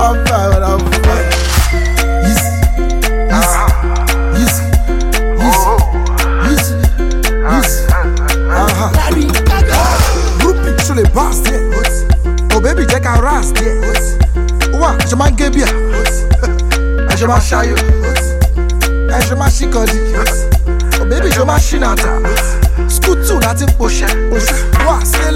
I'm fine, I'm fine. Rupi. Oh baby, check out ras there. Wa, shema gebia. Shema shayo. Shema. Oh baby, say.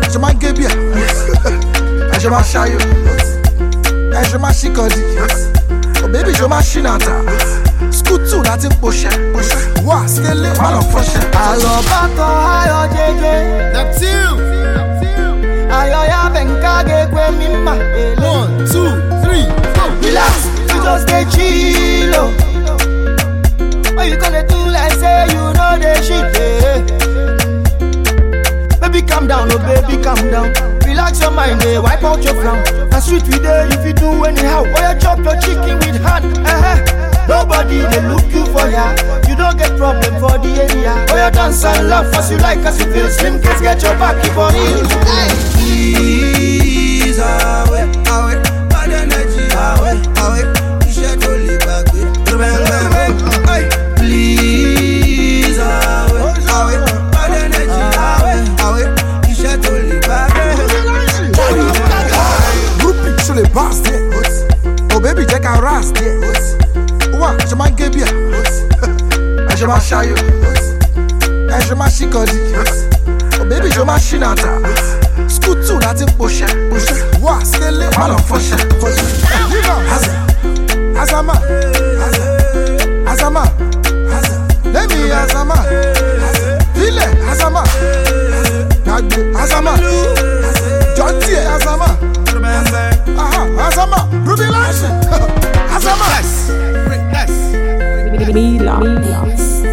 Wá ṣe máa ń gé bíà. Ẹ ṣe máa ṣayó. Ẹ ṣe máa ṣìkọ̀dí. Oh baby ṣe máa ṣìnàtà. Skútù láti pòṣẹ. Wá sílé má lọ fọṣẹ. Alọbatọ ayọ jeje ayọ oh baby calm down. Relax your mind, eh? wipe out your frown. Na sweet we dey if you do anyhow. Why you chop your chicken with hand? Uh-huh. Nobody they look you for ya. You don't get problem for the area. Oh, you dance and laugh as you like, as you feel slim. Kids get your back for real. Please, je m'en gueule bien. Ah, je m'en. Ah, je m'en chicodie. Oh baby, je m'en chinata. Scoutou, la team poche. Ouah, c'est les malins fauchés. Azama. Azama. Let Azama. Vile Azama. Nagbe Azama. Azama. Azama. Ruby Lash. Lansin, Azama. Milan.